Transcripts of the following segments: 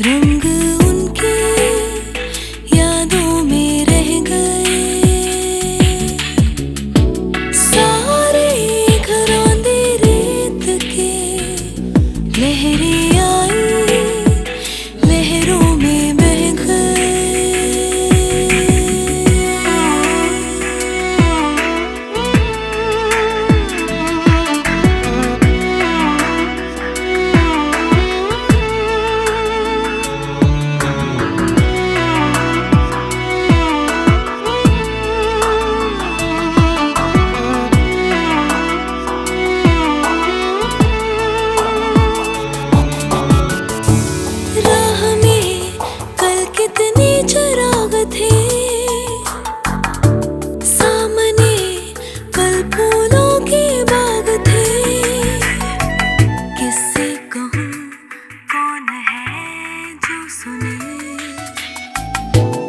रंग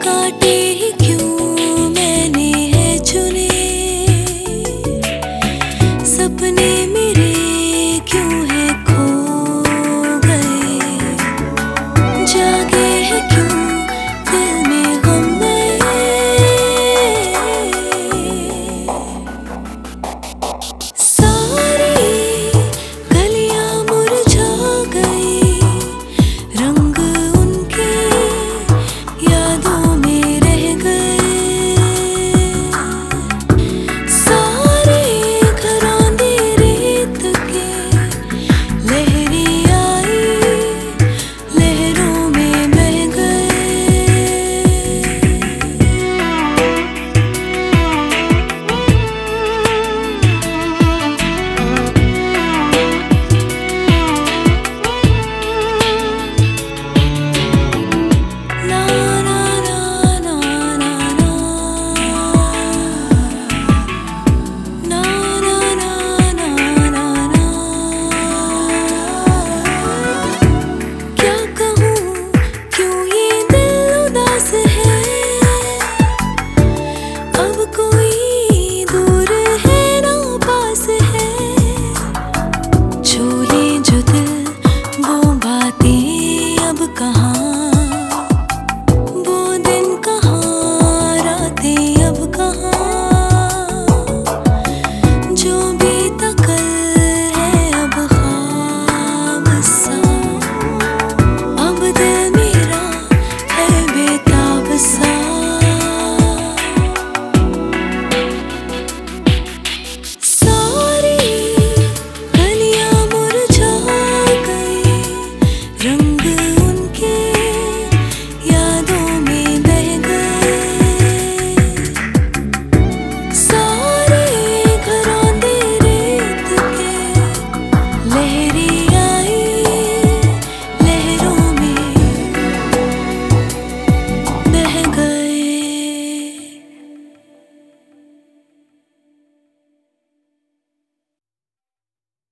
काटे